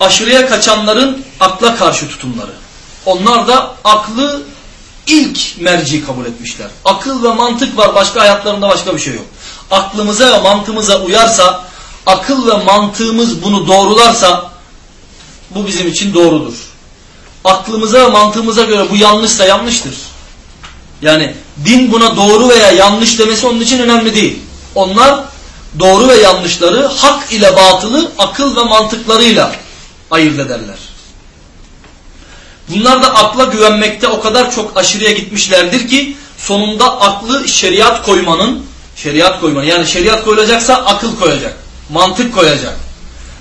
aşırıya kaçanların akla karşı tutumları. Onlar da aklı ilk merci kabul etmişler. Akıl ve mantık var başka hayatlarında başka bir şey yok. Aklımıza ve mantığımıza uyarsa, akıl ve mantığımız bunu doğrularsa bu bizim için doğrudur. Aklımıza ve mantığımıza göre bu yanlışsa yanlıştır. Yani din buna doğru veya yanlış demesi onun için önemli değil. Onlar doğru ve yanlışları hak ile batılı akıl ve mantıklarıyla ayırt ederler. Bunlar da akla güvenmekte o kadar çok aşırıya gitmişlerdir ki sonunda aklı şeriat koymanın şeriat koymanın yani şeriat koyulacaksa akıl koyacak, mantık koyacak.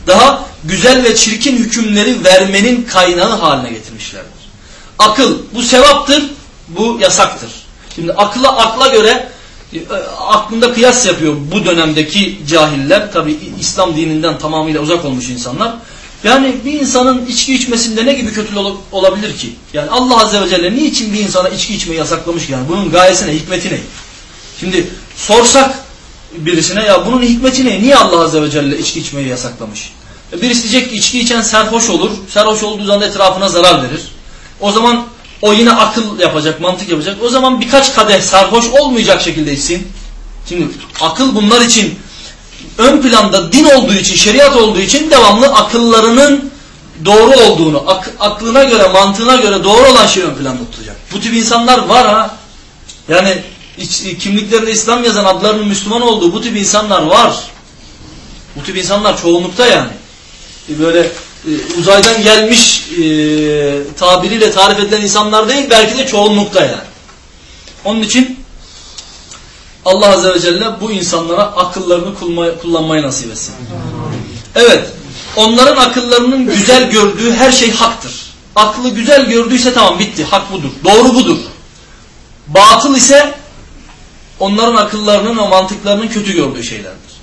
Daha güzel ve çirkin hükümleri vermenin kaynağı haline getirmişlerdir. Akıl bu sevaptır, bu yasaktır. Şimdi akla akla göre e, aklında kıyas yapıyor bu dönemdeki cahiller. Tabi İslam dininden tamamıyla uzak olmuş insanlar. Yani bir insanın içki içmesinde ne gibi kötülük olabilir ki? Yani Allah Azze ve Celle niçin bir insana içki içmeyi yasaklamış? Yani bunun gayesi ne, hikmeti ne? Şimdi sorsak birisine ya bunun hikmeti ne? Niye Allah Azze ve Celle içki içmeyi yasaklamış? E, birisi diyecek ki içki içen serhoş olur. Serhoş olduğu zaman etrafına zarar verir. O zaman o yine akıl yapacak, mantık yapacak. O zaman birkaç kadeh sarhoş olmayacak şekilde içsin. Şimdi akıl bunlar için ön planda din olduğu için, şeriat olduğu için devamlı akıllarının doğru olduğunu, ak aklına göre, mantığına göre doğru olan şeyi ön planda tutacak. Bu tip insanlar var ha. Yani kimliklerinde İslam yazan adlarının Müslüman olduğu bu tip insanlar var. Bu tip insanlar çoğunlukta yani. E, böyle e, uzaydan gelmiş e, tabiriyle tarif edilen insanlar değil belki de çoğunlukta yani. Onun için Allah Azze ve Celle bu insanlara akıllarını kullanmayı nasip etsin. Evet. Onların akıllarının güzel gördüğü her şey haktır. Aklı güzel gördüyse tamam bitti. Hak budur. Doğru budur. Batıl ise onların akıllarının ve mantıklarının kötü gördüğü şeylerdir.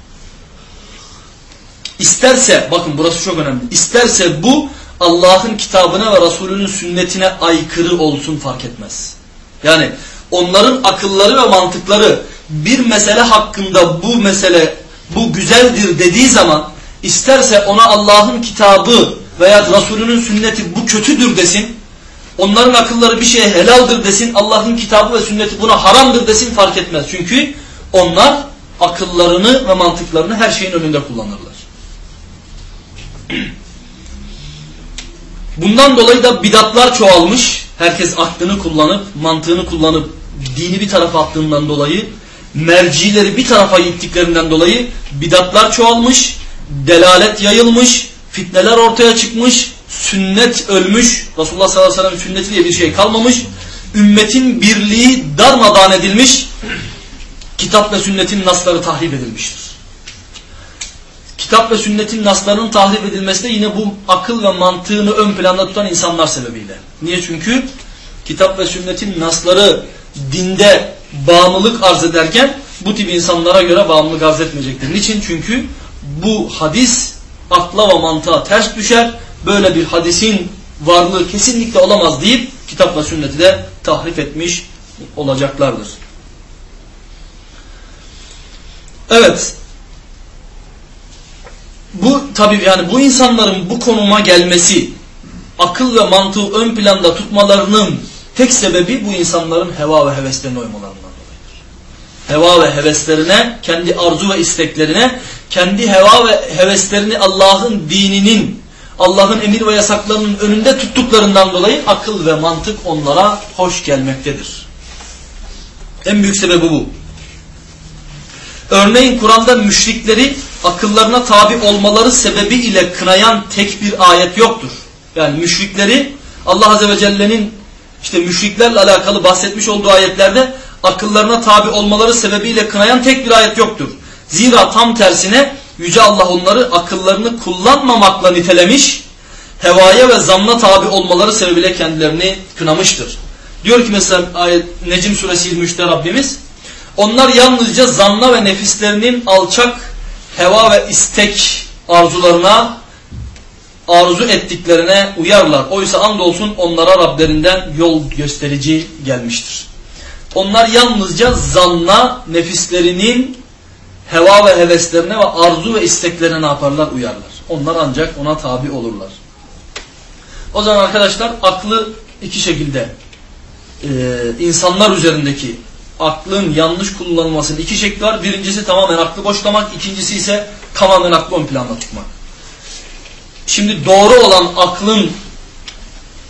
İsterse bakın burası çok önemli. İsterse bu Allah'ın kitabına ve Resulünün sünnetine aykırı olsun fark etmez. Yani onların akılları ve mantıkları bir mesele hakkında bu mesele bu güzeldir dediği zaman isterse ona Allah'ın kitabı veya Resulünün sünneti bu kötüdür desin. Onların akılları bir şeye helaldir desin. Allah'ın kitabı ve sünneti buna haramdır desin fark etmez. Çünkü onlar akıllarını ve mantıklarını her şeyin önünde kullanırlar. Bundan dolayı da bidatlar çoğalmış. Herkes aklını kullanıp, mantığını kullanıp dini bir tarafa attığından dolayı, mercileri bir tarafa gittiklerinden dolayı bidatlar çoğalmış, delalet yayılmış, fitneler ortaya çıkmış, sünnet ölmüş, Resulullah sallallahu aleyhi ve sellem sünneti diye bir şey kalmamış, ümmetin birliği darmadağın edilmiş, kitap ve sünnetin nasları tahrip edilmiştir. Kitap ve sünnetin naslarının tahrip edilmesi de yine bu akıl ve mantığını ön planda tutan insanlar sebebiyle. Niye? Çünkü kitap ve sünnetin nasları dinde bağımlılık arz ederken bu tip insanlara göre bağımlılık arz etmeyecektir. Niçin? Çünkü bu hadis akla ve mantığa ters düşer. Böyle bir hadisin varlığı kesinlikle olamaz deyip kitap ve sünneti de tahrif etmiş olacaklardır. Evet. Bu tabi yani bu insanların bu konuma gelmesi akıl ve mantığı ön planda tutmalarının tek sebebi bu insanların heva ve heveslerine uymalarından dolayıdır. Heva ve heveslerine, kendi arzu ve isteklerine, kendi heva ve heveslerini Allah'ın dininin, Allah'ın emir ve yasaklarının önünde tuttuklarından dolayı akıl ve mantık onlara hoş gelmektedir. En büyük sebebi bu. Örneğin Kur'an'da müşrikleri akıllarına tabi olmaları sebebiyle kınayan tek bir ayet yoktur. Yani müşrikleri Allah Azze ve Celle'nin işte müşriklerle alakalı bahsetmiş olduğu ayetlerde akıllarına tabi olmaları sebebiyle kınayan tek bir ayet yoktur. Zira tam tersine Yüce Allah onları akıllarını kullanmamakla nitelemiş, hevaya ve zanna tabi olmaları sebebiyle kendilerini kınamıştır. Diyor ki mesela ayet, Necim suresi 23'te Rabbimiz, onlar yalnızca zanna ve nefislerinin alçak heva ve istek arzularına arzu ettiklerine uyarlar. Oysa andolsun onlara Rablerinden yol gösterici gelmiştir. Onlar yalnızca zanna nefislerinin heva ve heveslerine ve arzu ve isteklerine ne yaparlar? Uyarlar. Onlar ancak ona tabi olurlar. O zaman arkadaşlar aklı iki şekilde e, insanlar üzerindeki aklın yanlış kullanılmasının iki şekli var. Birincisi tamamen aklı boşlamak, ikincisi ise tamamen aklı ön planda tutmak. Şimdi doğru olan aklın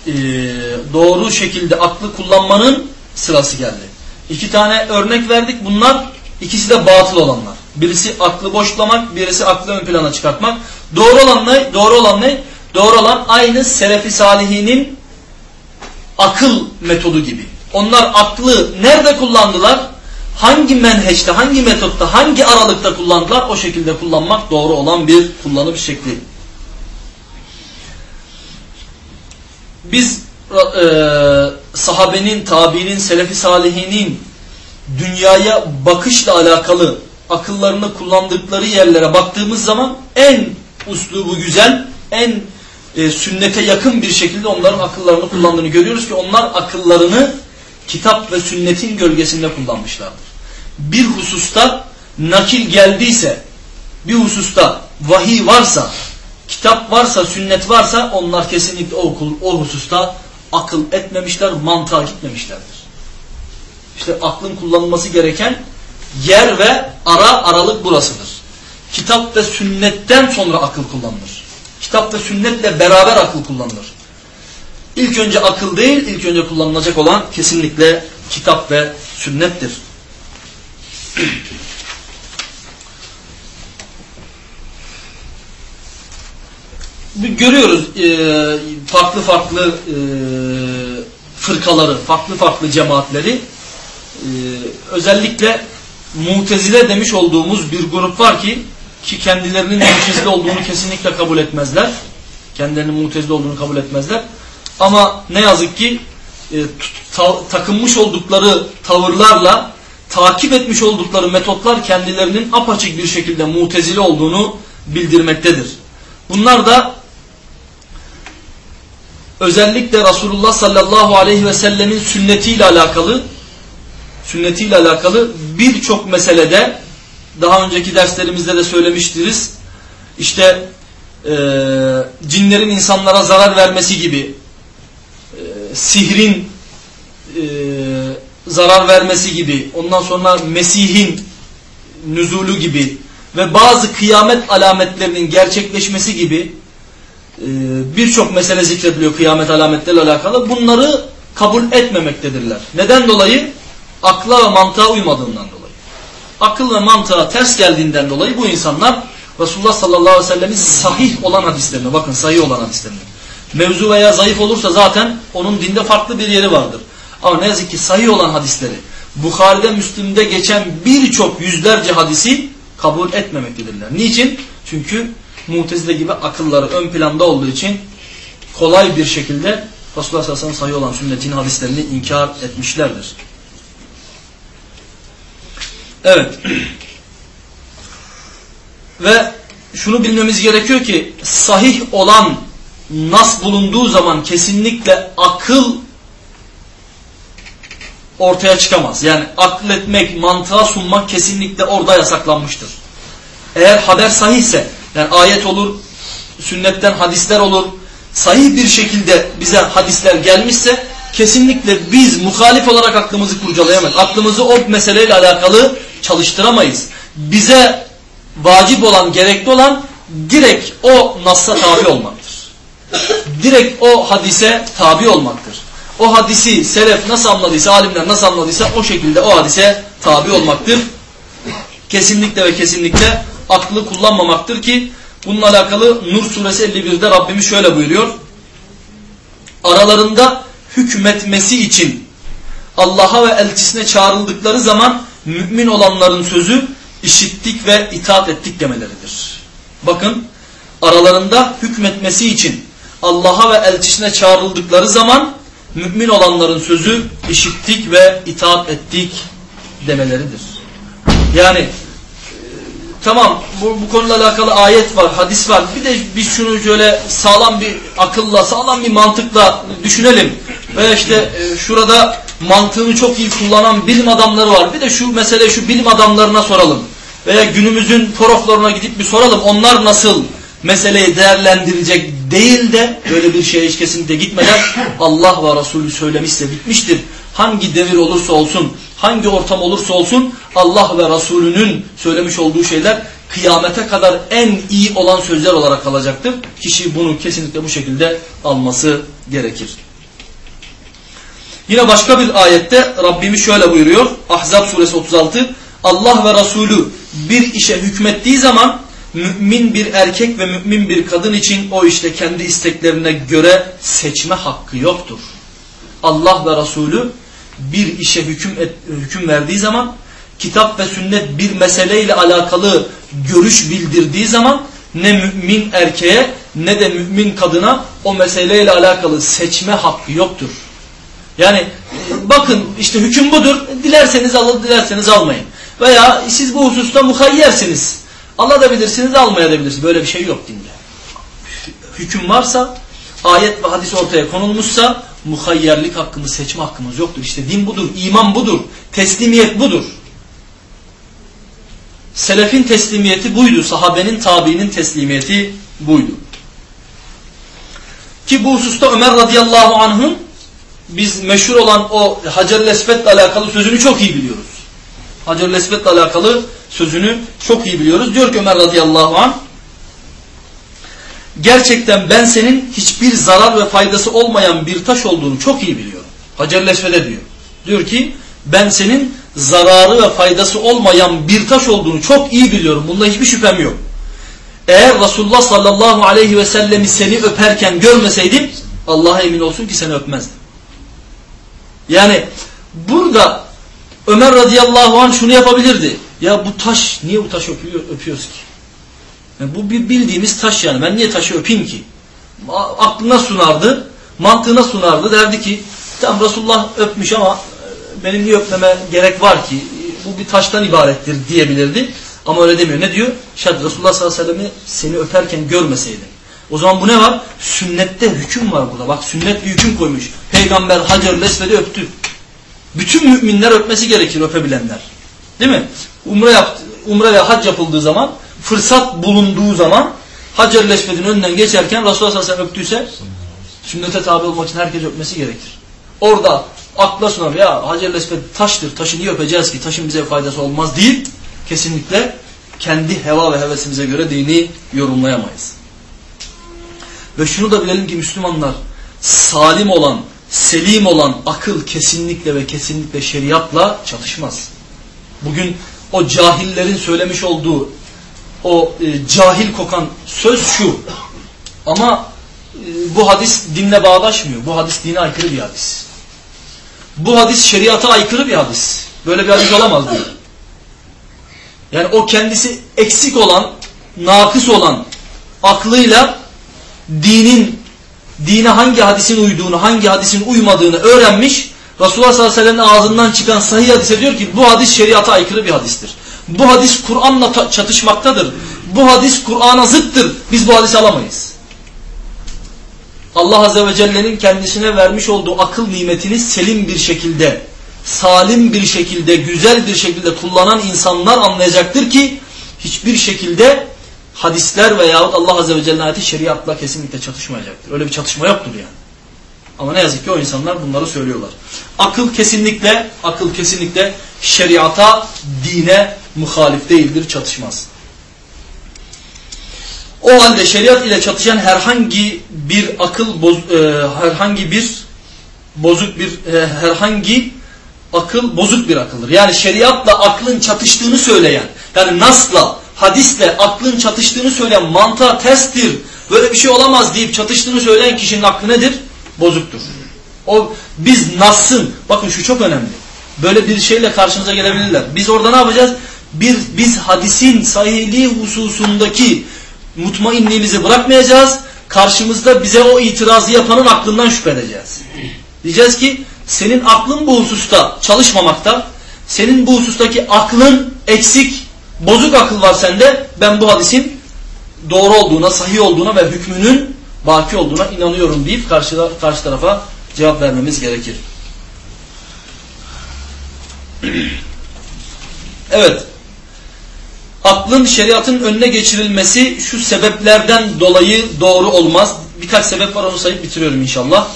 e, doğru şekilde aklı kullanmanın sırası geldi. İki tane örnek verdik. Bunlar ikisi de batıl olanlar. Birisi aklı boşlamak, birisi aklı ön plana çıkartmak. Doğru olan ne? Doğru olan ne? Doğru olan aynı Selefi Salihinin akıl metodu gibi. Onlar aklı nerede kullandılar? Hangi menheçte, hangi metotta, hangi aralıkta kullandılar? O şekilde kullanmak doğru olan bir kullanım şekli. Biz e, sahabenin, tabiinin, selefi salihinin dünyaya bakışla alakalı akıllarını kullandıkları yerlere baktığımız zaman en uslubu güzel, en e, sünnete yakın bir şekilde onların akıllarını kullandığını görüyoruz ki onlar akıllarını kitap ve sünnetin gölgesinde kullanmışlardır. Bir hususta nakil geldiyse, bir hususta vahiy varsa, kitap varsa, sünnet varsa onlar kesinlikle o, o hususta akıl etmemişler, mantığa gitmemişlerdir. İşte aklın kullanılması gereken yer ve ara aralık burasıdır. Kitap ve sünnetten sonra akıl kullanılır. Kitap ve sünnetle beraber akıl kullanılır. İlk önce akıl değil, ilk önce kullanılacak olan kesinlikle kitap ve sünnettir. Görüyoruz e, farklı farklı e, fırkaları, farklı farklı cemaatleri. E, özellikle mutezile demiş olduğumuz bir grup var ki ki kendilerinin mutezile olduğunu kesinlikle kabul etmezler. Kendilerinin mutezile olduğunu kabul etmezler. Ama ne yazık ki e, ta, takınmış oldukları tavırlarla takip etmiş oldukları metotlar kendilerinin apaçık bir şekilde mutezili olduğunu bildirmektedir. Bunlar da özellikle Resulullah sallallahu aleyhi ve sellemin sünnetiyle alakalı sünnetiyle alakalı birçok meselede daha önceki derslerimizde de söylemiştiriz. İşte e, cinlerin insanlara zarar vermesi gibi sihrin e, zarar vermesi gibi, ondan sonra Mesih'in nüzulu gibi ve bazı kıyamet alametlerinin gerçekleşmesi gibi birçok mesele zikrediliyor kıyamet alametleriyle alakalı. Bunları kabul etmemektedirler. Neden dolayı? Akla ve mantığa uymadığından dolayı. Akıl ve mantığa ters geldiğinden dolayı bu insanlar Resulullah sallallahu aleyhi ve sellemin sahih olan hadislerine bakın sahih olan hadislerine. Mevzu veya zayıf olursa zaten onun dinde farklı bir yeri vardır. Ama ne yazık ki sahih olan hadisleri Bukhari'de Müslim'de geçen birçok yüzlerce hadisi kabul etmemektedirler. Niçin? Çünkü Mutezile gibi akılları ön planda olduğu için kolay bir şekilde Resulullah sallallahu aleyhi ve sellem sahih olan sünnetin hadislerini inkar etmişlerdir. Evet. Ve şunu bilmemiz gerekiyor ki sahih olan nas bulunduğu zaman kesinlikle akıl ortaya çıkamaz. Yani akletmek, mantığa sunmak kesinlikle orada yasaklanmıştır. Eğer haber sahihse, yani ayet olur, sünnetten hadisler olur, sahih bir şekilde bize hadisler gelmişse kesinlikle biz muhalif olarak aklımızı kurcalayamayız. Aklımızı o meseleyle alakalı çalıştıramayız. Bize vacip olan, gerekli olan direkt o nasla tabi olmaktır. Direkt o hadise tabi olmaktır. O hadisi selef nasıl anladıysa, alimler nasıl anladıysa o şekilde o hadise tabi olmaktır. Kesinlikle ve kesinlikle aklı kullanmamaktır ki bununla alakalı Nur suresi 51'de Rabbimiz şöyle buyuruyor. Aralarında hükmetmesi için Allah'a ve elçisine çağrıldıkları zaman mümin olanların sözü işittik ve itaat ettik demeleridir. Bakın aralarında hükmetmesi için Allah'a ve elçisine çağrıldıkları zaman mümin olanların sözü işittik ve itaat ettik demeleridir. Yani e, tamam bu, bu konuyla alakalı ayet var, hadis var. Bir de biz şunu şöyle sağlam bir akılla, sağlam bir mantıkla düşünelim. Veya işte e, şurada mantığını çok iyi kullanan bilim adamları var. Bir de şu mesele şu bilim adamlarına soralım. Veya günümüzün proflarına gidip bir soralım. Onlar nasıl meseleyi değerlendirecek değil de böyle bir şeye hiç kesinlikle gitmeden Allah ve Resulü söylemişse bitmiştir. Hangi devir olursa olsun, hangi ortam olursa olsun Allah ve Resulünün söylemiş olduğu şeyler kıyamete kadar en iyi olan sözler olarak kalacaktır. Kişi bunu kesinlikle bu şekilde alması gerekir. Yine başka bir ayette Rabbimiz şöyle buyuruyor. Ahzab suresi 36. Allah ve Resulü bir işe hükmettiği zaman mümin bir erkek ve mümin bir kadın için o işte kendi isteklerine göre seçme hakkı yoktur. Allah ve Resulü bir işe hüküm, et, hüküm verdiği zaman kitap ve sünnet bir meseleyle alakalı görüş bildirdiği zaman ne mümin erkeğe ne de mümin kadına o meseleyle alakalı seçme hakkı yoktur. Yani e, bakın işte hüküm budur. Dilerseniz alın, dilerseniz almayın. Veya siz bu hususta muhayyersiniz. Alabilirsiniz, almayabilirsiniz. Böyle bir şey yok dinde. Hüküm varsa, ayet ve hadis ortaya konulmuşsa muhayyerlik hakkımız, seçme hakkımız yoktur. İşte din budur, iman budur, teslimiyet budur. Selefin teslimiyeti buydu. Sahabenin, tabiinin teslimiyeti buydu. Ki bu hususta Ömer radıyallahu anh'ın biz meşhur olan o Hacer-i Esved'le alakalı sözünü çok iyi biliyoruz. Hacer-i Esved'le alakalı sözünü çok iyi biliyoruz. Diyor ki Ömer radıyallahu anh gerçekten ben senin hiçbir zarar ve faydası olmayan bir taş olduğunu çok iyi biliyorum. Hacer-i Esved'e diyor. Diyor ki ben senin zararı ve faydası olmayan bir taş olduğunu çok iyi biliyorum. Bunda hiçbir şüphem yok. Eğer Resulullah sallallahu aleyhi ve sellemi seni öperken görmeseydim Allah'a emin olsun ki seni öpmezdim. Yani burada Ömer radıyallahu anh şunu yapabilirdi. Ya bu taş niye bu taşı öpüyor, öpüyoruz ki? Yani bu bir bildiğimiz taş yani. Ben niye taşı öpeyim ki? Aklına sunardı, mantığına sunardı. Derdi ki tam Resulullah öpmüş ama e, benim niye öpmeme gerek var ki? Bu bir taştan ibarettir diyebilirdi. Ama öyle demiyor. Ne diyor? Şayet Resulullah sallallahu aleyhi ve sellem'i seni öperken görmeseydin. O zaman bu ne var? Sünnette hüküm var burada. Bak sünnet bir hüküm koymuş. Peygamber Hacer Lesved'i öptü. Bütün müminler öpmesi gerekir öpebilenler. Değil mi? Umre yaptı, umre ve hac yapıldığı zaman, fırsat bulunduğu zaman Hacer Lesved'in önünden geçerken Resulullah sallallahu aleyhi ve sellem öptüyse sünnete tabi olmak için herkes öpmesi gerekir. Orada akla sunar ya Hacer Lesved taştır, taşı niye öpeceğiz ki taşın bize faydası olmaz deyip kesinlikle kendi heva ve hevesimize göre dini yorumlayamayız. Ve şunu da bilelim ki Müslümanlar salim olan, selim olan akıl kesinlikle ve kesinlikle şeriatla çatışmaz. Bugün o cahillerin söylemiş olduğu o e, cahil kokan söz şu. Ama e, bu hadis dinle bağdaşmıyor. Bu hadis dine aykırı bir hadis. Bu hadis şeriata aykırı bir hadis. Böyle bir hadis olamaz diyor. Yani o kendisi eksik olan, nakıs olan aklıyla dinin dine hangi hadisin uyduğunu, hangi hadisin uymadığını öğrenmiş. Resulullah sallallahu aleyhi ve sellem'in ağzından çıkan sahih hadise diyor ki bu hadis şeriata aykırı bir hadistir. Bu hadis Kur'an'la çatışmaktadır. Bu hadis Kur'an'a zıttır. Biz bu hadisi alamayız. Allah Azze ve Celle'nin kendisine vermiş olduğu akıl nimetini selim bir şekilde, salim bir şekilde, güzel bir şekilde kullanan insanlar anlayacaktır ki hiçbir şekilde hadisler veyahut Allah Azze ve Celle'nin ayeti şeriatla kesinlikle çatışmayacaktır. Öyle bir çatışma yoktur yani. Ama ne yazık ki o insanlar bunları söylüyorlar. Akıl kesinlikle, akıl kesinlikle şeriata, dine muhalif değildir, çatışmaz. O halde şeriat ile çatışan herhangi bir akıl, boz, e, herhangi bir bozuk bir, e, herhangi akıl bozuk bir akıldır. Yani şeriatla aklın çatıştığını söyleyen, yani nasla, hadisle aklın çatıştığını söyleyen mantığa terstir, böyle bir şey olamaz deyip çatıştığını söyleyen kişinin aklı nedir? Bozuktur. O biz nasın, bakın şu çok önemli. Böyle bir şeyle karşımıza gelebilirler. Biz orada ne yapacağız? Bir, biz hadisin sahihliği hususundaki mutmainliğimizi bırakmayacağız. Karşımızda bize o itirazı yapanın aklından şüphe edeceğiz. Diyeceğiz ki senin aklın bu hususta çalışmamakta. Senin bu husustaki aklın eksik, bozuk akıl var sende. Ben bu hadisin doğru olduğuna, sahih olduğuna ve hükmünün baki olduğuna inanıyorum deyip karşı, karşı tarafa cevap vermemiz gerekir. Evet. Aklın şeriatın önüne geçirilmesi şu sebeplerden dolayı doğru olmaz. Birkaç sebep var onu sayıp bitiriyorum inşallah.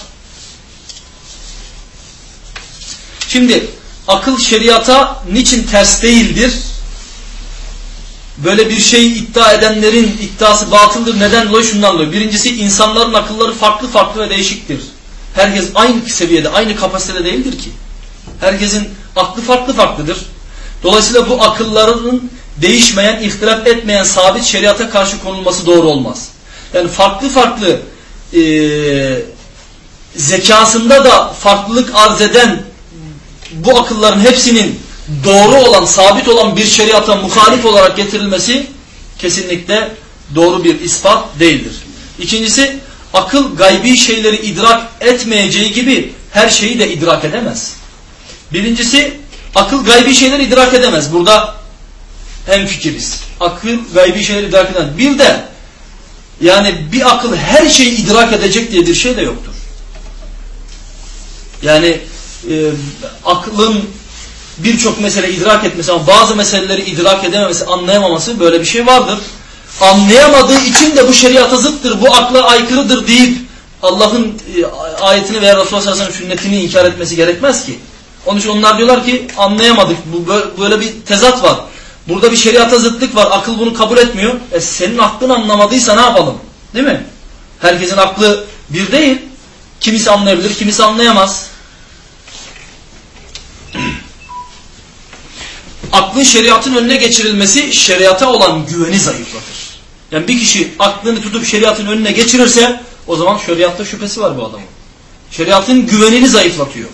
Şimdi akıl şeriata niçin ters değildir? Böyle bir şey iddia edenlerin iddiası batıldır. Neden dolayı? Şundan dolayı. Birincisi insanların akılları farklı farklı ve değişiktir. Herkes aynı seviyede, aynı kapasitede değildir ki. Herkesin aklı farklı farklıdır. Dolayısıyla bu akıllarının değişmeyen, ihtilaf etmeyen sabit şeriata karşı konulması doğru olmaz. Yani farklı farklı e, zekasında da farklılık arz eden bu akılların hepsinin doğru olan, sabit olan bir şeriata muhalif olarak getirilmesi kesinlikle doğru bir ispat değildir. İkincisi, akıl gaybi şeyleri idrak etmeyeceği gibi her şeyi de idrak edemez. Birincisi, akıl gaybi şeyleri idrak edemez. Burada hem fikiriz. Akıl gaybi şeyleri idrak edemez. Bir de yani bir akıl her şeyi idrak edecek diye bir şey de yoktur. Yani e, aklın birçok mesele idrak etmesi ama bazı meseleleri idrak edememesi, anlayamaması böyle bir şey vardır. Anlayamadığı için de bu şeriata zıttır, bu akla aykırıdır deyip Allah'ın e, ayetini veya Resulullah sallallahu sünnetini inkar etmesi gerekmez ki. Onun için onlar diyorlar ki anlayamadık. Bu böyle bir tezat var. Burada bir şeriata zıtlık var. Akıl bunu kabul etmiyor. E senin aklın anlamadıysa ne yapalım? Değil mi? Herkesin aklı bir değil. Kimisi anlayabilir, kimisi anlayamaz. Aklın şeriatın önüne geçirilmesi şeriata olan güveni zayıflatır. Yani bir kişi aklını tutup şeriatın önüne geçirirse o zaman şeriatta şüphesi var bu adamın. Şeriatın güvenini zayıflatıyor.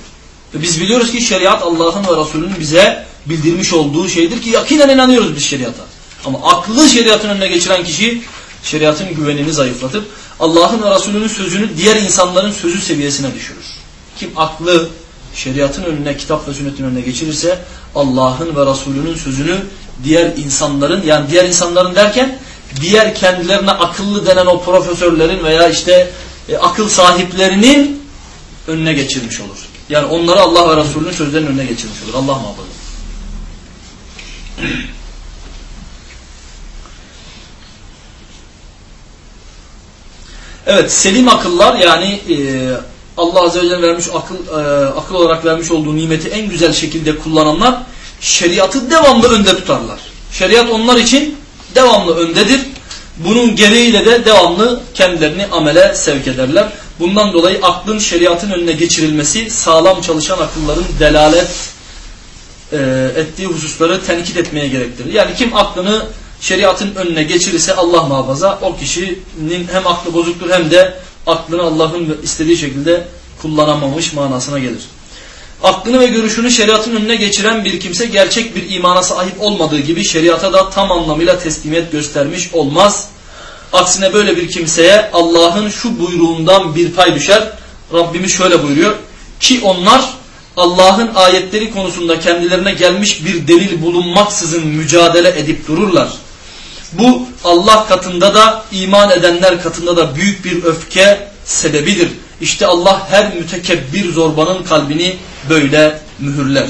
Ve biz biliyoruz ki şeriat Allah'ın ve Resulünün bize bildirmiş olduğu şeydir ki yakinen inanıyoruz biz şeriata. Ama aklı şeriatın önüne geçiren kişi şeriatın güvenini zayıflatıp Allah'ın ve Resulünün sözünü diğer insanların sözü seviyesine düşürür. Kim aklı şeriatın önüne, kitap ve sünnetin önüne geçirirse Allah'ın ve Resulünün sözünü diğer insanların yani diğer insanların derken diğer kendilerine akıllı denen o profesörlerin veya işte e, akıl sahiplerinin önüne geçirmiş olur. Yani onları Allah ve Resulünün sözlerinin önüne geçirmiş olur. Allah muhafaza. Evet, selim akıllar yani e, Allah Azze ve Celle vermiş akıl, e, akıl olarak vermiş olduğu nimeti en güzel şekilde kullananlar şeriatı devamlı önde tutarlar. Şeriat onlar için devamlı öndedir. Bunun gereğiyle de devamlı kendilerini amele sevk ederler. Bundan dolayı aklın şeriatın önüne geçirilmesi sağlam çalışan akılların delalet e, ettiği hususları tenkit etmeye gerektirir. Yani kim aklını şeriatın önüne geçirirse Allah muhafaza o kişinin hem aklı bozuktur hem de aklını Allah'ın istediği şekilde kullanamamış manasına gelir. Aklını ve görüşünü şeriatın önüne geçiren bir kimse gerçek bir imana sahip olmadığı gibi şeriata da tam anlamıyla teslimiyet göstermiş olmaz. Aksine böyle bir kimseye Allah'ın şu buyruğundan bir pay düşer. Rabbimiz şöyle buyuruyor. Ki onlar Allah'ın ayetleri konusunda kendilerine gelmiş bir delil bulunmaksızın mücadele edip dururlar. Bu Allah katında da iman edenler katında da büyük bir öfke sebebidir. İşte Allah her mütekebbir zorbanın kalbini böyle mühürler.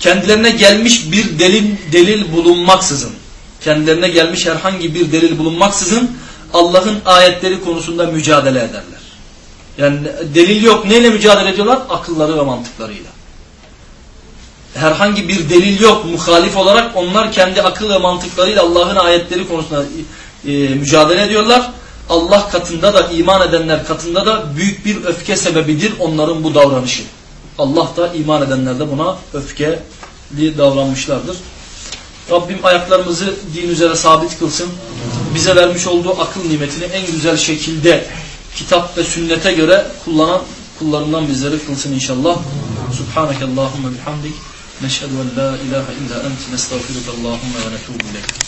Kendilerine gelmiş bir delil, delil bulunmaksızın, kendilerine gelmiş herhangi bir delil bulunmaksızın Allah'ın ayetleri konusunda mücadele ederler. Yani delil yok. Neyle mücadele ediyorlar? Akılları ve mantıklarıyla. Herhangi bir delil yok. Muhalif olarak onlar kendi akıl ve mantıklarıyla Allah'ın ayetleri konusunda e, mücadele ediyorlar. Allah katında da iman edenler katında da büyük bir öfke sebebidir onların bu davranışı. Allah da iman edenler de buna öfkeli davranmışlardır. Rabbim ayaklarımızı din üzere sabit kılsın. Bize vermiş olduğu akıl nimetini en güzel şekilde kitap ve sünnete göre kullanan kullarından bizleri kılsın inşallah. Subhaneke Allahümme bihamdik. نشهد أن لا إله إلا أنت نستغفرك اللهم ونتوب إليك.